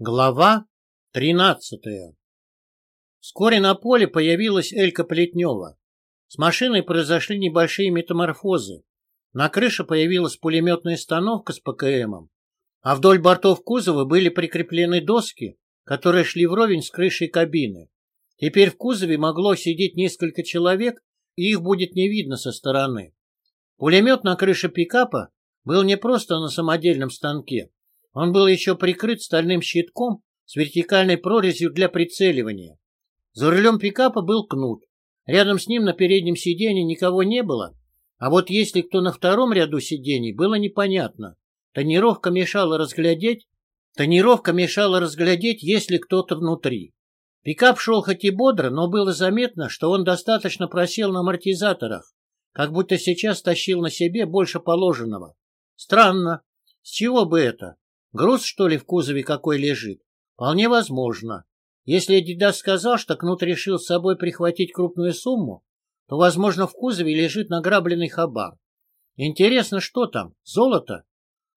Глава тринадцатая Вскоре на поле появилась Элька Плетнева. С машиной произошли небольшие метаморфозы. На крыше появилась пулеметная установка с ПКМом, а вдоль бортов кузова были прикреплены доски, которые шли вровень с крышей кабины. Теперь в кузове могло сидеть несколько человек, и их будет не видно со стороны. Пулемет на крыше пикапа был не просто на самодельном станке, он был еще прикрыт стальным щитком с вертикальной прорезью для прицеливания. За рулем пикапа был кнут. Рядом с ним на переднем сиденье никого не было, а вот если кто на втором ряду сидений, было непонятно. Тонировка мешала разглядеть, тонировка мешала разглядеть, есть ли кто-то внутри. Пикап шел хоть и бодро, но было заметно, что он достаточно просел на амортизаторах, как будто сейчас тащил на себе больше положенного. Странно. С чего бы это? Груз, что ли, в кузове какой лежит? Вполне возможно. Если Дидас сказал, что Кнут решил с собой прихватить крупную сумму, то, возможно, в кузове лежит награбленный хабар. Интересно, что там? Золото?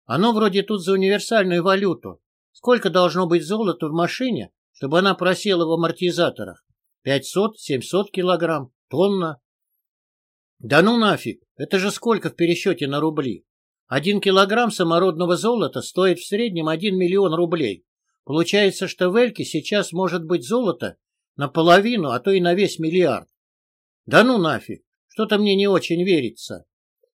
Оно вроде тут за универсальную валюту. Сколько должно быть золота в машине, чтобы она просела в амортизаторах? Пятьсот, семьсот килограмм? Тонна? Да ну нафиг! Это же сколько в пересчете на рубли? Один килограмм самородного золота стоит в среднем 1 миллион рублей. Получается, что в Эльке сейчас может быть золото наполовину, а то и на весь миллиард. Да ну нафиг, что-то мне не очень верится.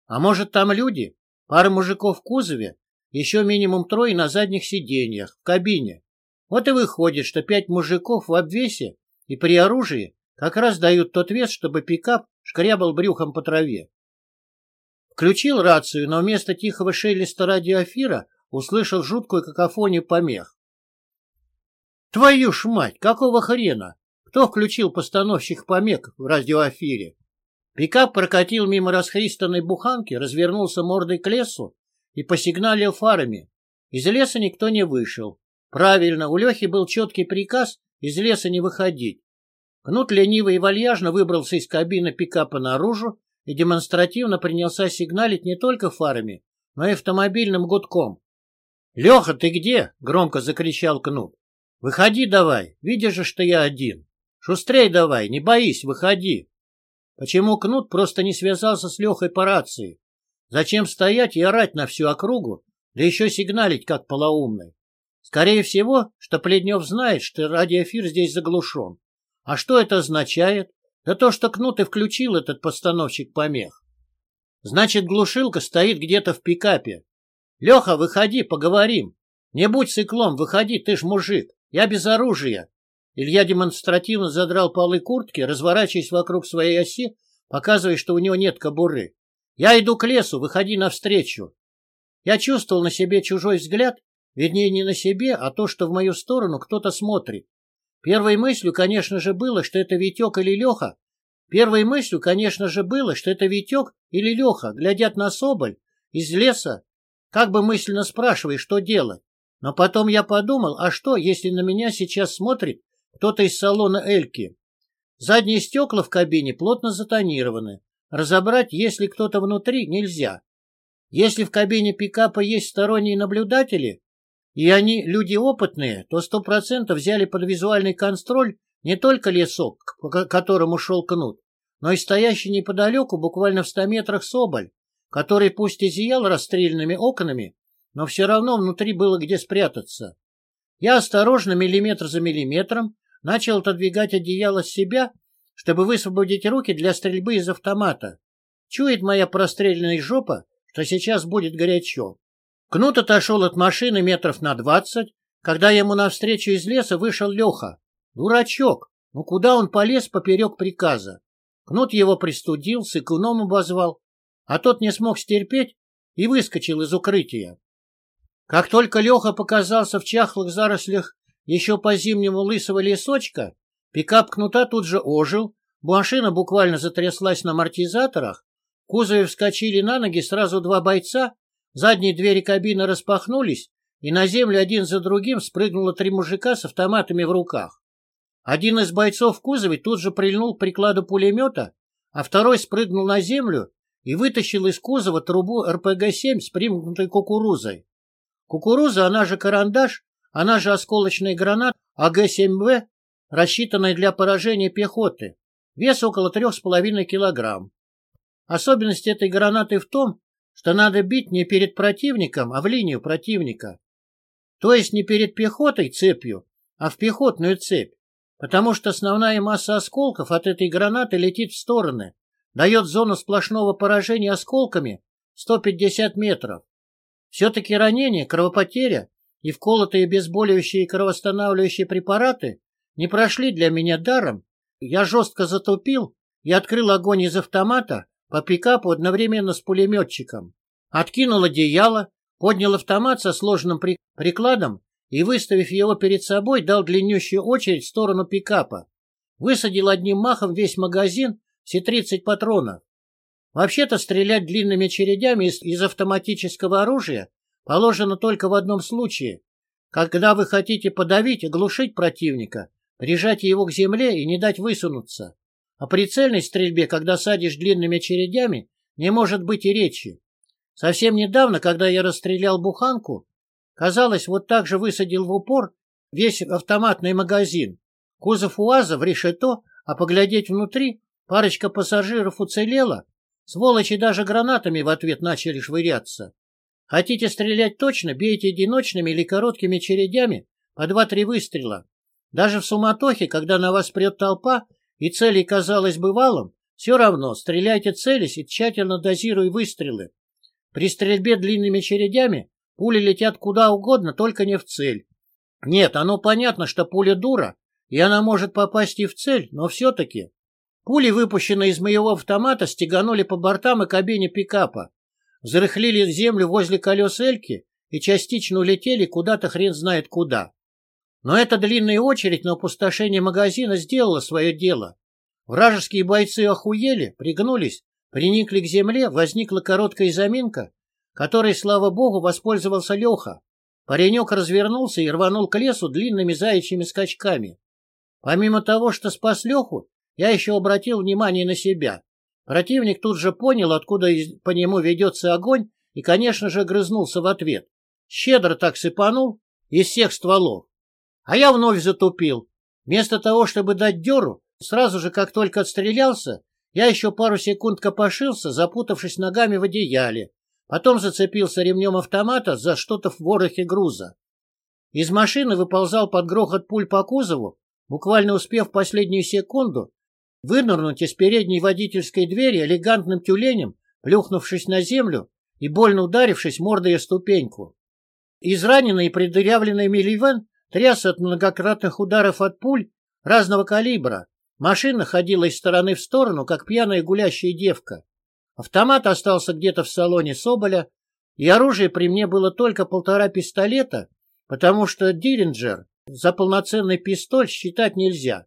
А может там люди? Пара мужиков в кузове, еще минимум трое на задних сиденьях, в кабине. Вот и выходит, что пять мужиков в обвесе и при оружии как раз дают тот вес, чтобы пикап шкрябал брюхом по траве. Включил рацию, но вместо тихого шелеста радиоэфира услышал жуткую какофонию помех. «Твою ж мать! Какого хрена? Кто включил постановщик помех в радиоэфире?» Пикап прокатил мимо расхристанной буханки, развернулся мордой к лесу и посигналил фарами. Из леса никто не вышел. Правильно, у Лехи был четкий приказ из леса не выходить. Кнут лениво и вальяжно выбрался из кабины пикапа наружу и демонстративно принялся сигналить не только фарами, но и автомобильным гудком. — Леха, ты где? — громко закричал Кнут. — Выходи давай, видишь же, что я один. Шустрей давай, не боись, выходи. Почему Кнут просто не связался с Лехой по рации? Зачем стоять и орать на всю округу, да еще сигналить как полоумный? Скорее всего, что Пледнев знает, что радиоэфир здесь заглушен. А что это означает? Да то, что Кнут и включил этот постановщик помех. Значит, глушилка стоит где-то в пикапе. Леха, выходи, поговорим. Не будь циклом, выходи, ты ж мужик. Я без оружия. Илья демонстративно задрал полы куртки, разворачиваясь вокруг своей оси, показывая, что у него нет кобуры. Я иду к лесу, выходи навстречу. Я чувствовал на себе чужой взгляд, вернее, не на себе, а то, что в мою сторону кто-то смотрит. Первой мыслью, конечно же, было, что это Витек или Леха. Первой мыслью, конечно же, было, что это Витек или Леха глядят на Соболь из леса, как бы мысленно спрашивая, что делать. Но потом я подумал, а что, если на меня сейчас смотрит кто-то из салона Эльки? Задние стекла в кабине плотно затонированы. Разобрать, если кто-то внутри, нельзя. Если в кабине пикапа есть сторонние наблюдатели, и они люди опытные, то сто процентов взяли под визуальный контроль не только лесок, по которому шел кнут, но и стоящий неподалеку, буквально в ста метрах соболь, который пусть и зиял расстрельными окнами, но все равно внутри было где спрятаться. Я осторожно, миллиметр за миллиметром, начал отодвигать одеяло с себя, чтобы высвободить руки для стрельбы из автомата. Чует моя простреленная жопа, что сейчас будет горячо. Кнут отошел от машины метров на двадцать, когда ему навстречу из леса вышел Леха. Дурачок! Ну куда он полез поперек приказа? Кнут его пристудил, сыкуном обозвал, а тот не смог стерпеть и выскочил из укрытия. Как только Леха показался в чахлых зарослях еще по-зимнему лысого лесочка, пикап Кнута тут же ожил, машина буквально затряслась на амортизаторах, в кузове вскочили на ноги сразу два бойца Задние двери кабины распахнулись, и на землю один за другим спрыгнуло три мужика с автоматами в руках. Один из бойцов в кузове тут же прильнул к прикладу пулемета, а второй спрыгнул на землю и вытащил из кузова трубу РПГ-7 с примкнутой кукурузой. Кукуруза, она же карандаш, она же осколочный гранат АГ-7В, рассчитанная для поражения пехоты, вес около 3,5 килограмм. Особенность этой гранаты в том, что надо бить не перед противником, а в линию противника. То есть не перед пехотой цепью, а в пехотную цепь, потому что основная масса осколков от этой гранаты летит в стороны, дает зону сплошного поражения осколками 150 метров. Все-таки ранение, кровопотеря и вколотые обезболивающие и кровоостанавливающие препараты не прошли для меня даром. Я жестко затупил и открыл огонь из автомата по пикапу одновременно с пулеметчиком. Откинул одеяло, поднял автомат со сложенным при... прикладом и, выставив его перед собой, дал длиннющую очередь в сторону пикапа. Высадил одним махом весь магазин, все 30 патронов. Вообще-то стрелять длинными чередями из, из автоматического оружия положено только в одном случае, когда вы хотите подавить, оглушить противника, прижать его к земле и не дать высунуться. О прицельной стрельбе, когда садишь длинными чередями, не может быть и речи. Совсем недавно, когда я расстрелял буханку, казалось, вот так же высадил в упор весь автоматный магазин. Кузов УАЗа в решето, а поглядеть внутри, парочка пассажиров уцелела, Сволочи даже гранатами в ответ начали швыряться. Хотите стрелять точно, бейте одиночными или короткими чередями по два-три выстрела. Даже в суматохе, когда на вас прет толпа и целей казалось бы валом, все равно стреляйте целясь и тщательно дозируй выстрелы. При стрельбе длинными чередями пули летят куда угодно, только не в цель. Нет, оно понятно, что пуля дура, и она может попасть и в цель, но все-таки Пули, выпущенные из моего автомата, стеганули по бортам и кабине пикапа, взрыхлили землю возле колес Эльки и частично улетели куда-то хрен знает куда. Но эта длинная очередь на опустошение магазина сделала свое дело. Вражеские бойцы охуели, пригнулись, приникли к земле, возникла короткая заминка, которой, слава богу, воспользовался Леха. Паренек развернулся и рванул к лесу длинными заячьими скачками. Помимо того, что спас Леху, я еще обратил внимание на себя. Противник тут же понял, откуда по нему ведется огонь, и, конечно же, грызнулся в ответ. Щедро так сыпанул из всех стволов. А я вновь затупил. Вместо того, чтобы дать дёру, сразу же, как только отстрелялся, я еще пару секунд копошился, запутавшись ногами в одеяле. Потом зацепился ремнем автомата за что-то в ворохе груза. Из машины выползал под грохот пуль по кузову, буквально успев последнюю секунду вынырнуть из передней водительской двери элегантным тюленем, плюхнувшись на землю и больно ударившись мордой о ступеньку. Израненный и придырявленный Миливен тряс от многократных ударов от пуль разного калибра. Машина ходила из стороны в сторону, как пьяная гулящая девка. Автомат остался где-то в салоне Соболя, и оружие при мне было только полтора пистолета, потому что Диринджер за полноценный пистоль считать нельзя.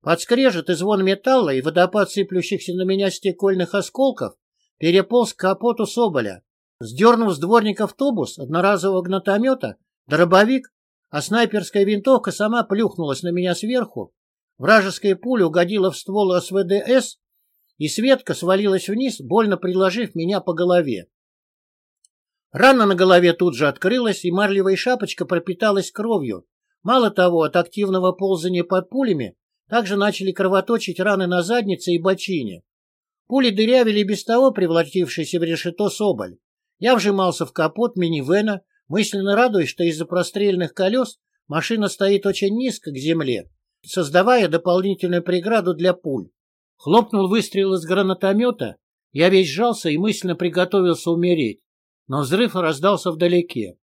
Под скрежет и звон металла и водопад сыплющихся на меня стекольных осколков переполз к капоту Соболя. Сдернув с дворника автобус одноразового гнатомета, дробовик, а снайперская винтовка сама плюхнулась на меня сверху. Вражеская пуля угодила в ствол СВДС, и Светка свалилась вниз, больно приложив меня по голове. Рана на голове тут же открылась, и марлевая шапочка пропиталась кровью. Мало того, от активного ползания под пулями также начали кровоточить раны на заднице и бочине. Пули дырявили без того превратившийся в решето соболь. Я вжимался в капот минивэна, мысленно радуясь, что из-за прострельных колес машина стоит очень низко к земле, создавая дополнительную преграду для пуль. Хлопнул выстрел из гранатомета, я весь сжался и мысленно приготовился умереть, но взрыв раздался вдалеке.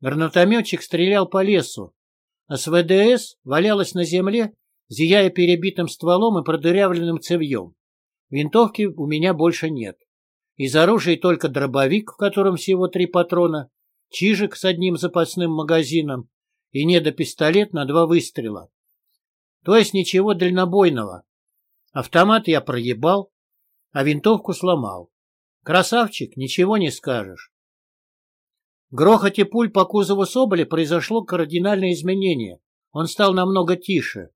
Гранатометчик стрелял по лесу, а СВДС валялась на земле зияя перебитым стволом и продырявленным цевьем. Винтовки у меня больше нет. Из оружия только дробовик, в котором всего три патрона, чижик с одним запасным магазином и недопистолет на два выстрела. То есть ничего дальнобойного. Автомат я проебал, а винтовку сломал. Красавчик, ничего не скажешь. В грохоте пуль по кузову Соболя произошло кардинальное изменение. Он стал намного тише.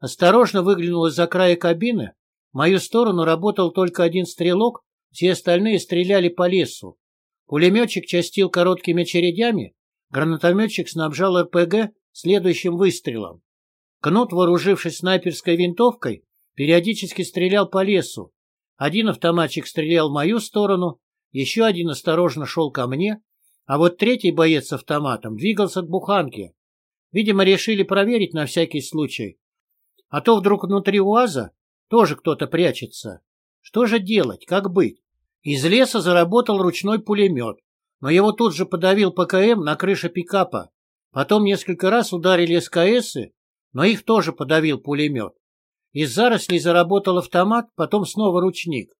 Осторожно выглянул из-за края кабины. В мою сторону работал только один стрелок, все остальные стреляли по лесу. Пулеметчик частил короткими чередями, гранатометчик снабжал РПГ следующим выстрелом. Кнут, вооружившись снайперской винтовкой, периодически стрелял по лесу. Один автоматчик стрелял в мою сторону, еще один осторожно шел ко мне, а вот третий боец с автоматом двигался к буханке. Видимо, решили проверить на всякий случай. А то вдруг внутри УАЗа тоже кто-то прячется. Что же делать, как быть? Из леса заработал ручной пулемет, но его тут же подавил ПКМ на крыше пикапа. Потом несколько раз ударили СКСы, но их тоже подавил пулемет. Из зарослей заработал автомат, потом снова ручник.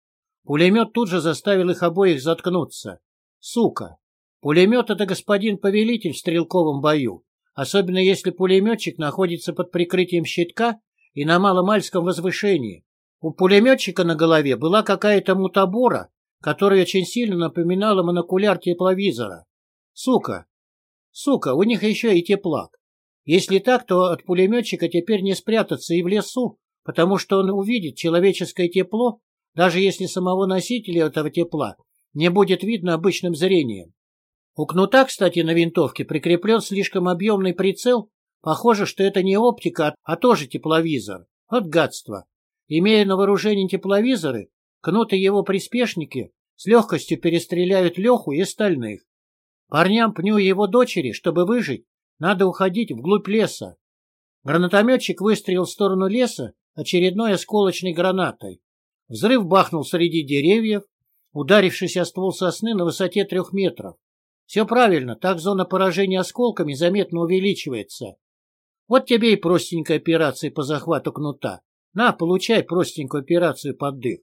Пулемет тут же заставил их обоих заткнуться. Сука! Пулемет — это господин повелитель в стрелковом бою, особенно если пулеметчик находится под прикрытием щитка и на маломальском возвышении. У пулеметчика на голове была какая-то мутабора, которая очень сильно напоминала монокуляр тепловизора. Сука! Сука, у них еще и теплак. Если так, то от пулеметчика теперь не спрятаться и в лесу, потому что он увидит человеческое тепло, даже если самого носителя этого тепла не будет видно обычным зрением. У кнута, кстати, на винтовке прикреплен слишком объемный прицел. Похоже, что это не оптика, а тоже тепловизор. Вот гадство. Имея на вооружении тепловизоры, кнут и его приспешники с легкостью перестреляют Леху и остальных. Парням пню его дочери, чтобы выжить, надо уходить вглубь леса. Гранатометчик выстрелил в сторону леса очередной осколочной гранатой. Взрыв бахнул среди деревьев, ударившись о ствол сосны на высоте трех метров. Все правильно, так зона поражения осколками заметно увеличивается. Вот тебе и простенькая операция по захвату кнута. На, получай простенькую операцию под дых.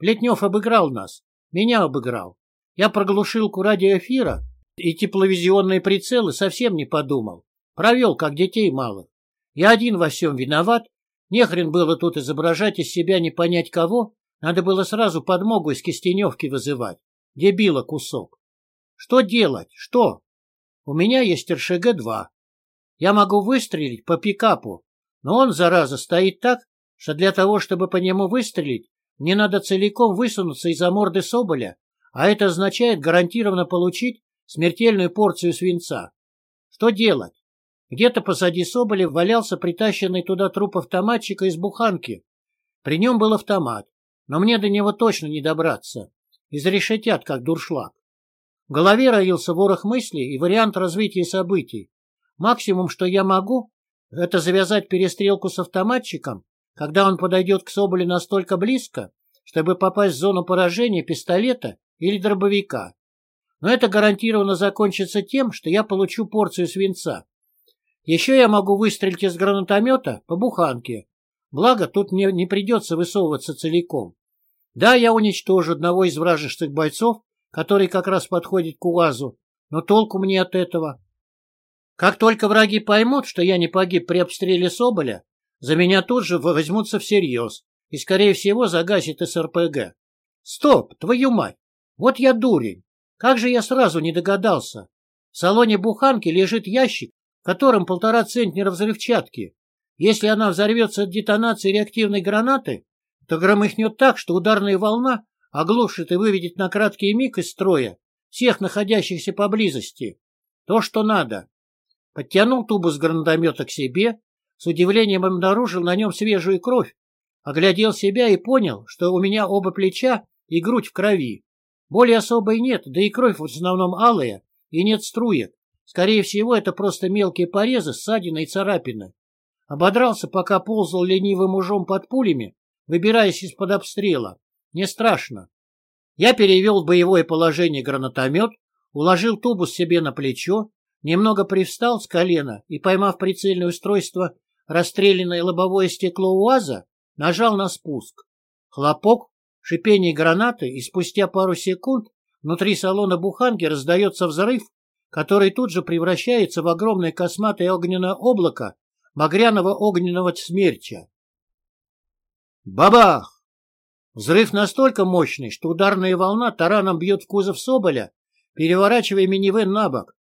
Плетнев обыграл нас. Меня обыграл. Я проглушилку радиоэфира и тепловизионные прицелы совсем не подумал. Провел, как детей малых. Я один во всем виноват. Нехрен было тут изображать из себя не понять кого. Надо было сразу подмогу из Кистеневки вызывать. Дебила кусок. Что делать? Что? У меня есть РШГ-2. Я могу выстрелить по пикапу, но он, зараза, стоит так, что для того, чтобы по нему выстрелить, мне надо целиком высунуться из-за морды Соболя, а это означает гарантированно получить смертельную порцию свинца. Что делать? Где-то позади Соболя валялся притащенный туда труп автоматчика из буханки. При нем был автомат, но мне до него точно не добраться. Изрешетят, как дуршлаг. В голове роился ворох мыслей и вариант развития событий. Максимум, что я могу, это завязать перестрелку с автоматчиком, когда он подойдет к Соболю настолько близко, чтобы попасть в зону поражения пистолета или дробовика. Но это гарантированно закончится тем, что я получу порцию свинца. Еще я могу выстрелить из гранатомета по буханке. Благо, тут мне не придется высовываться целиком. Да, я уничтожу одного из вражеских бойцов, который как раз подходит к УАЗу, но толку мне от этого. Как только враги поймут, что я не погиб при обстреле Соболя, за меня тут же возьмутся всерьез и, скорее всего, загасит СРПГ. Стоп, твою мать! Вот я дурень! Как же я сразу не догадался? В салоне буханки лежит ящик, в котором полтора центнера взрывчатки. Если она взорвется от детонации реактивной гранаты, то громыхнет так, что ударная волна оглушит и выведет на краткий миг из строя всех находящихся поблизости. То, что надо. Подтянул тубу с гранатомета к себе, с удивлением обнаружил на нем свежую кровь, оглядел себя и понял, что у меня оба плеча и грудь в крови. Боли особой нет, да и кровь в основном алая, и нет струек. Скорее всего, это просто мелкие порезы, ссадины и царапины. Ободрался, пока ползал ленивым ужом под пулями, выбираясь из-под обстрела. Не страшно. Я перевел в боевое положение гранатомет, уложил тубус себе на плечо, немного привстал с колена и, поймав прицельное устройство, расстрелянное лобовое стекло УАЗа, нажал на спуск. Хлопок, шипение гранаты, и спустя пару секунд внутри салона буханки раздается взрыв, который тут же превращается в огромное косматое огненное облако багряного огненного смерча. Бабах! Взрыв настолько мощный, что ударная волна тараном бьет в кузов Соболя, переворачивая минивэн на бок.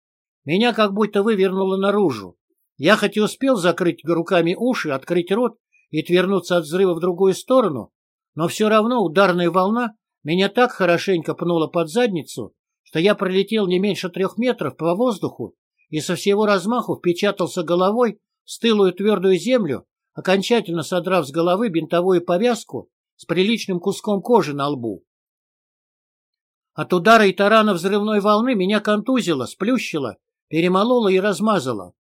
Меня как будто вывернуло наружу. Я хоть и успел закрыть руками уши, открыть рот и отвернуться от взрыва в другую сторону, но все равно ударная волна меня так хорошенько пнула под задницу, что я пролетел не меньше трех метров по воздуху и со всего размаху впечатался головой в стылую твердую землю, окончательно содрав с головы бинтовую повязку с приличным куском кожи на лбу. От удара и тарана взрывной волны меня контузило, сплющило, перемололо и размазало.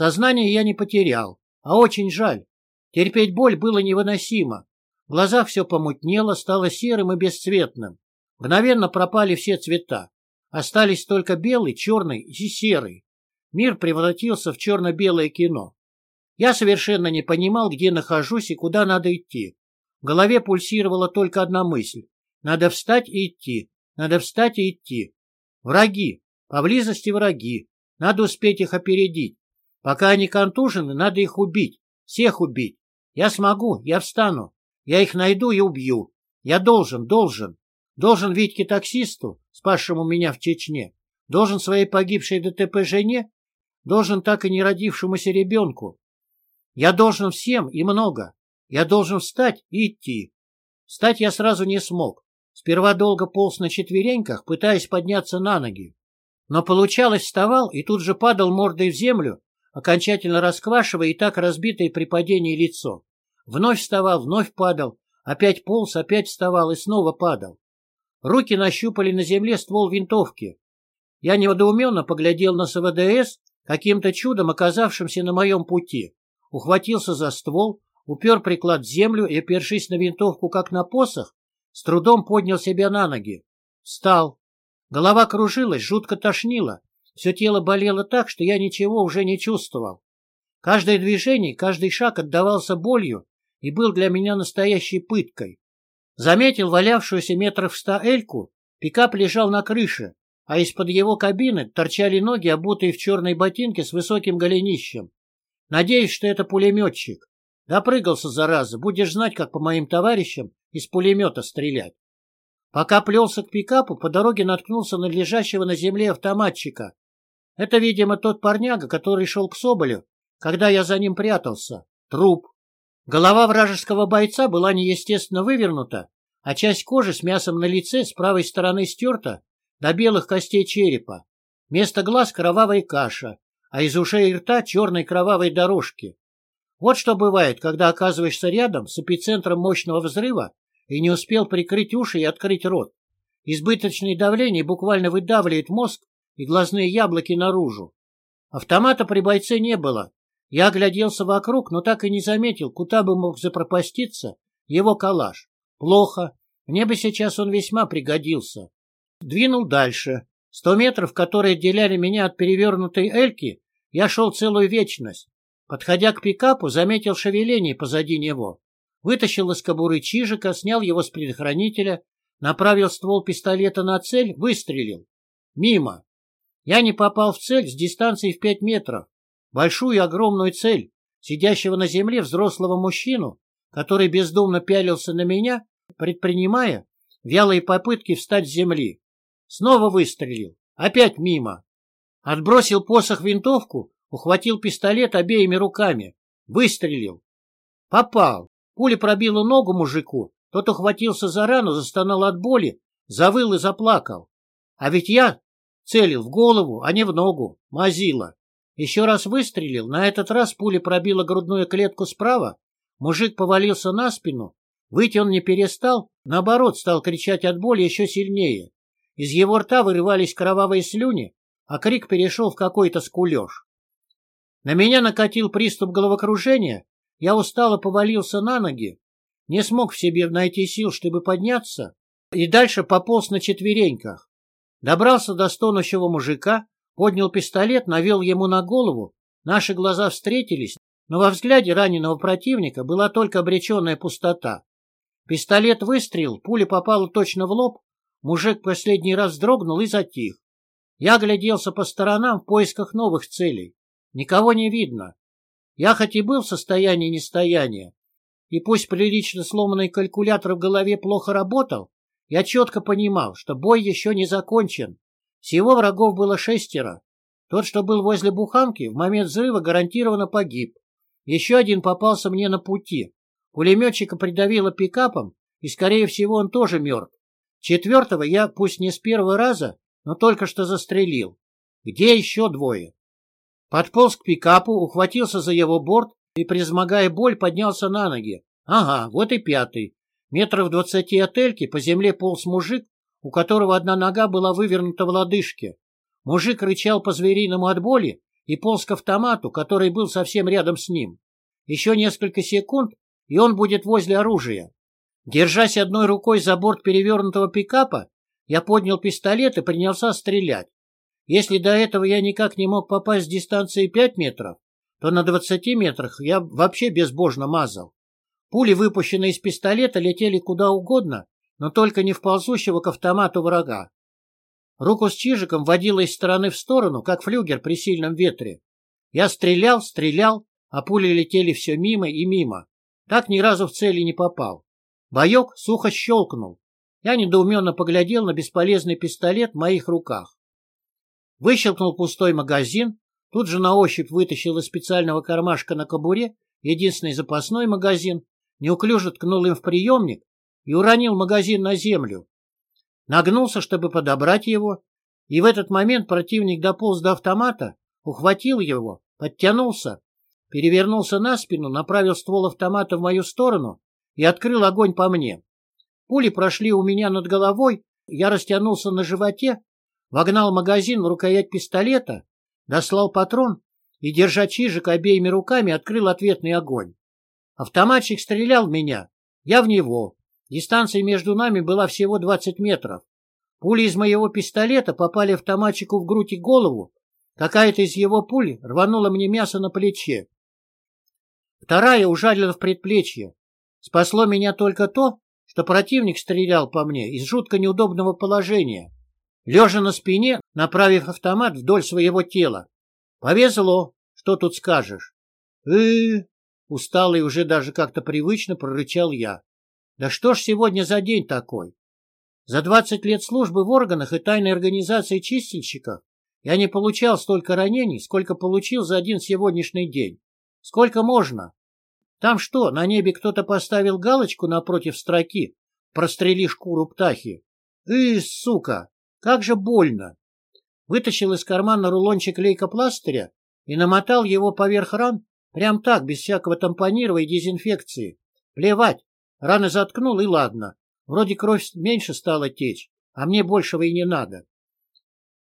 Сознание я не потерял, а очень жаль. Терпеть боль было невыносимо. В глазах все помутнело, стало серым и бесцветным. Мгновенно пропали все цвета. Остались только белый, черный и серый. Мир превратился в черно-белое кино. Я совершенно не понимал, где нахожусь и куда надо идти. В голове пульсировала только одна мысль. Надо встать и идти. Надо встать и идти. Враги. Поблизости враги. Надо успеть их опередить. Пока они контужены, надо их убить. Всех убить. Я смогу, я встану. Я их найду и убью. Я должен, должен. Должен Витьке таксисту, спасшему меня в Чечне. Должен своей погибшей ДТП жене. Должен так и не родившемуся ребенку. Я должен всем и много. Я должен встать и идти. Встать я сразу не смог. Сперва долго полз на четвереньках, пытаясь подняться на ноги. Но получалось, вставал и тут же падал мордой в землю, окончательно расквашивая и так разбитое при падении лицо. Вновь вставал, вновь падал, опять полз, опять вставал и снова падал. Руки нащупали на земле ствол винтовки. Я недоуменно поглядел на СВДС, каким-то чудом оказавшимся на моем пути, ухватился за ствол, упер приклад в землю и, опершись на винтовку, как на посох, с трудом поднял себя на ноги. Встал. Голова кружилась, жутко тошнило. Все тело болело так, что я ничего уже не чувствовал. Каждое движение, каждый шаг отдавался болью и был для меня настоящей пыткой. Заметил валявшуюся метров ста эльку, пикап лежал на крыше, а из-под его кабины торчали ноги, обутые в черной ботинке с высоким голенищем. Надеюсь, что это пулеметчик. Допрыгался, зараза, будешь знать, как по моим товарищам из пулемета стрелять. Пока плелся к пикапу, по дороге наткнулся на лежащего на земле автоматчика. Это, видимо, тот парняга, который шел к Соболю, когда я за ним прятался. Труп. Голова вражеского бойца была неестественно вывернута, а часть кожи с мясом на лице с правой стороны стерта до белых костей черепа. Вместо глаз кровавая каша, а из ушей и рта черной кровавой дорожки. Вот что бывает, когда оказываешься рядом с эпицентром мощного взрыва и не успел прикрыть уши и открыть рот. Избыточное давление буквально выдавливает мозг и глазные яблоки наружу. Автомата при бойце не было. Я огляделся вокруг, но так и не заметил, куда бы мог запропаститься его калаш. Плохо. Мне бы сейчас он весьма пригодился. Двинул дальше. Сто метров, которые отделяли меня от перевернутой эльки, я шел целую вечность. Подходя к пикапу, заметил шевеление позади него. Вытащил из кобуры чижика, снял его с предохранителя, направил ствол пистолета на цель, выстрелил. Мимо. Я не попал в цель с дистанции в пять метров. Большую и огромную цель, сидящего на земле взрослого мужчину, который бездумно пялился на меня, предпринимая вялые попытки встать с земли. Снова выстрелил. Опять мимо. Отбросил посох винтовку, Ухватил пистолет обеими руками. Выстрелил. Попал. Пуля пробила ногу мужику. Тот ухватился за рану, застонал от боли, завыл и заплакал. А ведь я целил в голову, а не в ногу. Мазила. Еще раз выстрелил. На этот раз пуля пробила грудную клетку справа. Мужик повалился на спину. Выйти он не перестал, наоборот, стал кричать от боли еще сильнее. Из его рта вырывались кровавые слюни, а крик перешел в какой-то скулеж. На меня накатил приступ головокружения, я устало повалился на ноги, не смог в себе найти сил, чтобы подняться, и дальше пополз на четвереньках. Добрался до стонущего мужика, поднял пистолет, навел ему на голову, наши глаза встретились, но во взгляде раненого противника была только обреченная пустота. Пистолет выстрелил, пуля попала точно в лоб, мужик последний раз вздрогнул и затих. Я огляделся по сторонам в поисках новых целей. Никого не видно. Я хоть и был в состоянии нестояния, и пусть прилично сломанный калькулятор в голове плохо работал, я четко понимал, что бой еще не закончен. Всего врагов было шестеро. Тот, что был возле буханки, в момент взрыва гарантированно погиб. Еще один попался мне на пути. Пулеметчика придавило пикапом, и, скорее всего, он тоже мертв. Четвертого я, пусть не с первого раза, но только что застрелил. Где еще двое? Подполз к пикапу, ухватился за его борт и, призмогая боль, поднялся на ноги. Ага, вот и пятый. Метров двадцати от Эльки по земле полз мужик, у которого одна нога была вывернута в лодыжке. Мужик рычал по-звериному от боли и полз к автомату, который был совсем рядом с ним. Еще несколько секунд, и он будет возле оружия. Держась одной рукой за борт перевернутого пикапа, я поднял пистолет и принялся стрелять. Если до этого я никак не мог попасть с дистанции 5 метров, то на 20 метрах я вообще безбожно мазал. Пули, выпущенные из пистолета, летели куда угодно, но только не в ползущего к автомату врага. Руку с чижиком водила из стороны в сторону, как флюгер при сильном ветре. Я стрелял, стрелял, а пули летели все мимо и мимо. Так ни разу в цели не попал. Боек сухо щелкнул. Я недоуменно поглядел на бесполезный пистолет в моих руках. Выщелкнул пустой магазин, тут же на ощупь вытащил из специального кармашка на кобуре единственный запасной магазин, неуклюже ткнул им в приемник и уронил магазин на землю. Нагнулся, чтобы подобрать его, и в этот момент противник дополз до автомата, ухватил его, подтянулся, перевернулся на спину, направил ствол автомата в мою сторону и открыл огонь по мне. Пули прошли у меня над головой, я растянулся на животе, вогнал магазин в рукоять пистолета, дослал патрон и, держа чижик обеими руками, открыл ответный огонь. Автоматчик стрелял в меня, я в него. Дистанция между нами была всего 20 метров. Пули из моего пистолета попали автоматчику в грудь и голову. Какая-то из его пуль рванула мне мясо на плече. Вторая ужалила в предплечье. Спасло меня только то, что противник стрелял по мне из жутко неудобного положения, лежа на спине, направив автомат вдоль своего тела. Повезло, что тут скажешь. э усталый уже даже как-то привычно прорычал я. Да что ж сегодня за день такой? За двадцать лет службы в органах и тайной организации чистильщиков я не получал столько ранений, сколько получил за один сегодняшний день. Сколько можно? Там что, на небе кто-то поставил галочку напротив строки «Прострели шкуру птахи»? Ы, сука, как же больно! Вытащил из кармана рулончик лейкопластыря и намотал его поверх ран, прям так, без всякого тампонирования и дезинфекции. Плевать, раны заткнул и ладно. Вроде кровь меньше стала течь, а мне большего и не надо.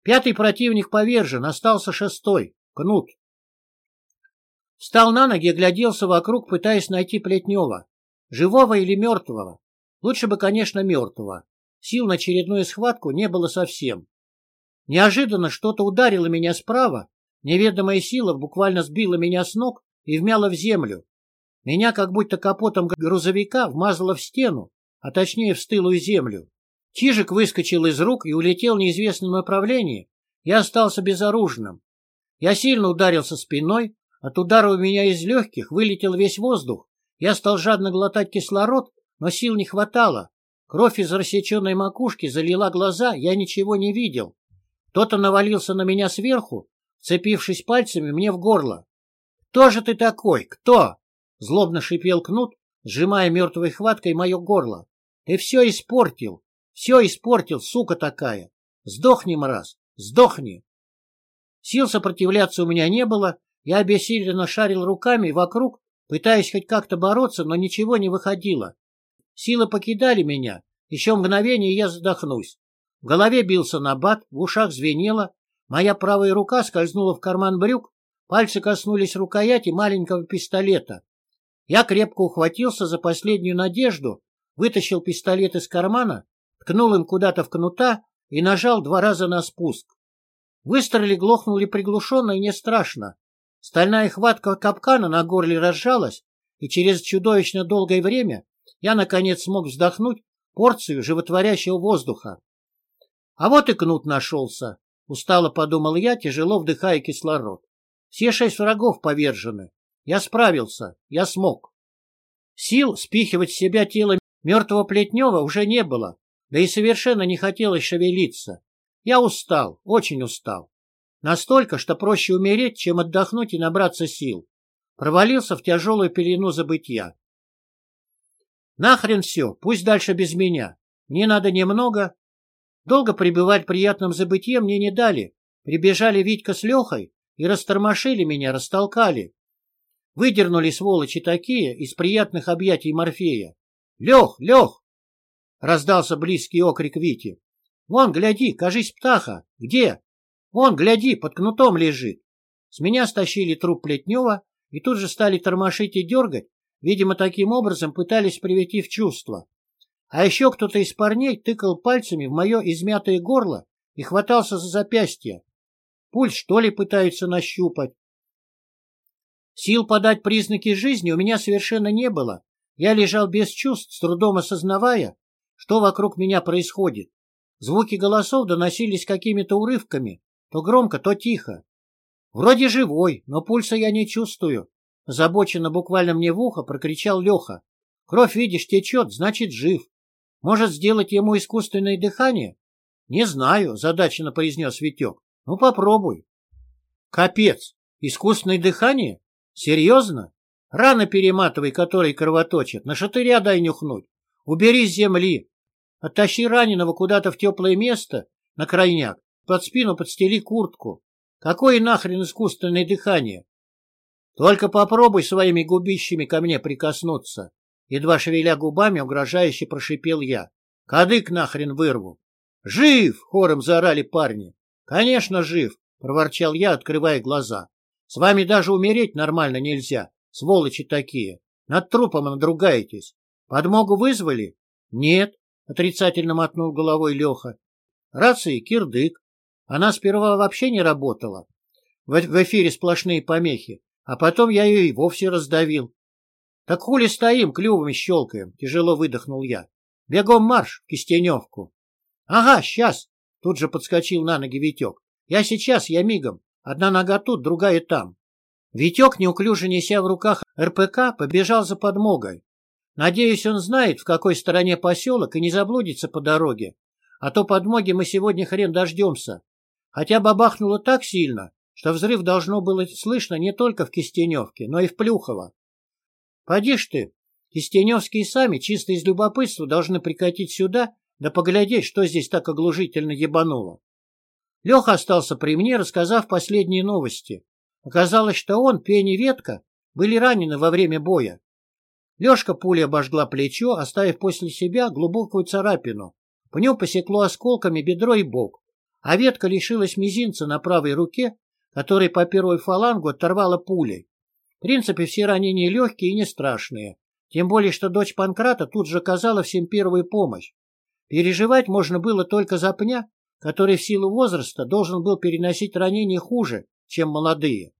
Пятый противник повержен, остался шестой, кнут. Встал на ноги гляделся вокруг, пытаясь найти Плетнева. Живого или мертвого? Лучше бы, конечно, мертвого. Сил на очередную схватку не было совсем. Неожиданно что-то ударило меня справа, неведомая сила буквально сбила меня с ног и вмяла в землю. Меня как будто капотом грузовика вмазало в стену, а точнее в стылую землю. Чижик выскочил из рук и улетел в неизвестном направлении. Я остался безоружным. Я сильно ударился спиной, от удара у меня из легких вылетел весь воздух. Я стал жадно глотать кислород, но сил не хватало. Кровь из рассеченной макушки залила глаза, я ничего не видел. Кто-то навалился на меня сверху, цепившись пальцами мне в горло. «Кто же ты такой? Кто?» Злобно шипел кнут, сжимая мертвой хваткой мое горло. «Ты все испортил! Все испортил, сука такая! Сдохни, мразь! Сдохни!» Сил сопротивляться у меня не было, я обессиленно шарил руками вокруг, пытаясь хоть как-то бороться, но ничего не выходило. Силы покидали меня. Еще мгновение я задохнусь. В голове бился набат, в ушах звенело. Моя правая рука скользнула в карман брюк, пальцы коснулись рукояти маленького пистолета. Я крепко ухватился за последнюю надежду, вытащил пистолет из кармана, ткнул им куда-то в кнута и нажал два раза на спуск. Выстрелы глохнули приглушенно и не страшно. Стальная хватка капкана на горле разжалась, и через чудовищно долгое время я, наконец, смог вздохнуть порцию животворящего воздуха. А вот и кнут нашелся, устало подумал я, тяжело вдыхая кислород. Все шесть врагов повержены. Я справился, я смог. Сил спихивать с себя тело мертвого Плетнева уже не было, да и совершенно не хотелось шевелиться. Я устал, очень устал. Настолько, что проще умереть, чем отдохнуть и набраться сил. Провалился в тяжелую пелену забытья. Нахрен все, пусть дальше без меня. Мне надо немного. Долго пребывать в приятном забытье мне не дали. Прибежали Витька с Лехой, и растормошили меня, растолкали. Выдернули сволочи такие из приятных объятий Морфея. «Лех, Лех!» — раздался близкий окрик Вити. «Вон, гляди, кажись, птаха! Где? Вон, гляди, под кнутом лежит!» С меня стащили труп Плетнева и тут же стали тормошить и дергать, видимо, таким образом пытались привести в чувство. А еще кто-то из парней тыкал пальцами в мое измятое горло и хватался за запястье. Пульс, что ли, пытаются нащупать. Сил подать признаки жизни у меня совершенно не было. Я лежал без чувств, с трудом осознавая, что вокруг меня происходит. Звуки голосов доносились какими-то урывками, то громко, то тихо. Вроде живой, но пульса я не чувствую. Озабоченно буквально мне в ухо прокричал Леха. Кровь, видишь, течет, значит, жив. Может, сделать ему искусственное дыхание? Не знаю, задаченно произнес Витек. Ну, попробуй. Капец, искусственное дыхание? Серьезно? Рано перематывай, который кровоточит. На шатыря дай нюхнуть. Убери с земли. Оттащи раненого куда-то в теплое место, на крайняк. Под спину подстели куртку. Какое нахрен искусственное дыхание? Только попробуй своими губищами ко мне прикоснуться. Едва шевеля губами, угрожающе прошипел я. Кадык нахрен вырву. Жив! Хором заорали парни. Конечно, жив, проворчал я, открывая глаза. С вами даже умереть нормально нельзя. Сволочи такие. Над трупом надругаетесь. Подмогу вызвали? Нет, отрицательно мотнул головой Леха. Рации кирдык. Она сперва вообще не работала. В, в эфире сплошные помехи, а потом я ее и вовсе раздавил. — Так хули стоим, клювами щелкаем? — тяжело выдохнул я. — Бегом марш в Кистеневку. — Ага, сейчас! — тут же подскочил на ноги Витек. — Я сейчас, я мигом. Одна нога тут, другая там. Витек, неуклюже неся в руках РПК, побежал за подмогой. Надеюсь, он знает, в какой стороне поселок, и не заблудится по дороге. А то подмоги мы сегодня хрен дождемся хотя бабахнуло так сильно, что взрыв должно было слышно не только в Кистеневке, но и в Плюхово. Поди ж ты, Кистеневские сами чисто из любопытства должны прикатить сюда, да поглядеть, что здесь так оглушительно ебануло. Леха остался при мне, рассказав последние новости. Оказалось, что он, Пень и Ветка были ранены во время боя. Лешка пуля обожгла плечо, оставив после себя глубокую царапину. По нем посекло осколками бедро и бок а ветка лишилась мизинца на правой руке, который по первой фалангу оторвала пулей. В принципе, все ранения легкие и не страшные, тем более, что дочь Панкрата тут же оказала всем первую помощь. Переживать можно было только за пня, который в силу возраста должен был переносить ранения хуже, чем молодые.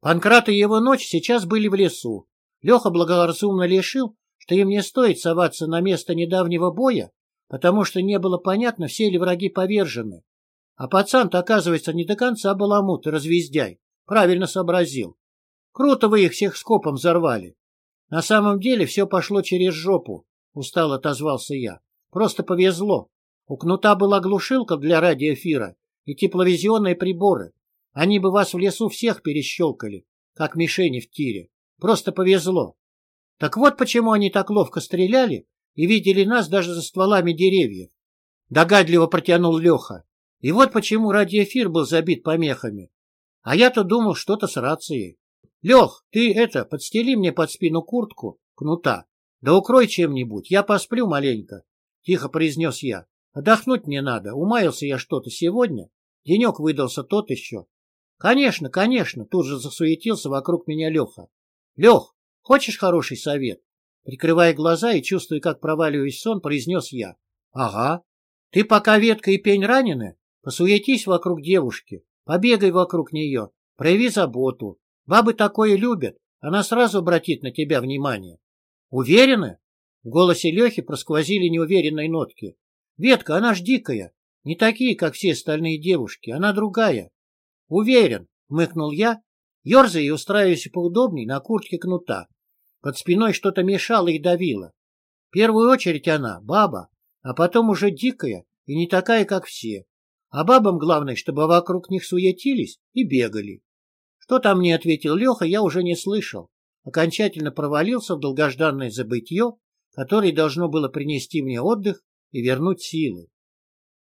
Панкрат и его ночь сейчас были в лесу. Леха благоразумно решил, что им не стоит соваться на место недавнего боя, потому что не было понятно, все ли враги повержены. А пацан-то, оказывается, не до конца баламут и развездяй. Правильно сообразил. Круто вы их всех скопом взорвали. На самом деле все пошло через жопу, устало отозвался я. Просто повезло. У кнута была глушилка для радиоэфира и тепловизионные приборы. Они бы вас в лесу всех перещелкали, как мишени в тире. Просто повезло. Так вот почему они так ловко стреляли и видели нас даже за стволами деревьев. Догадливо протянул Леха. И вот почему радиоэфир был забит помехами. А я-то думал, что-то с рацией. Лех, ты это, подстели мне под спину куртку, кнута. Да укрой чем-нибудь, я посплю маленько. Тихо произнес я. Отдохнуть мне надо, умаялся я что-то сегодня. Денек выдался тот еще. Конечно, конечно, тут же засуетился вокруг меня Леха. Лех, хочешь хороший совет? Прикрывая глаза и чувствуя, как проваливаюсь сон, произнес я. — Ага. Ты пока ветка и пень ранены, посуетись вокруг девушки, побегай вокруг нее, прояви заботу. Бабы такое любят, она сразу обратит на тебя внимание. — Уверены? В голосе Лехи просквозили неуверенные нотки. — Ветка, она ж дикая, не такие, как все остальные девушки, она другая. — Уверен, — мыкнул я, ерзая и устраиваясь поудобней на куртке кнута. Под спиной что-то мешало и давило. В первую очередь она, баба, а потом уже дикая и не такая, как все. А бабам главное, чтобы вокруг них суетились и бегали. Что там мне ответил Леха, я уже не слышал. Окончательно провалился в долгожданное забытье, которое должно было принести мне отдых и вернуть силы.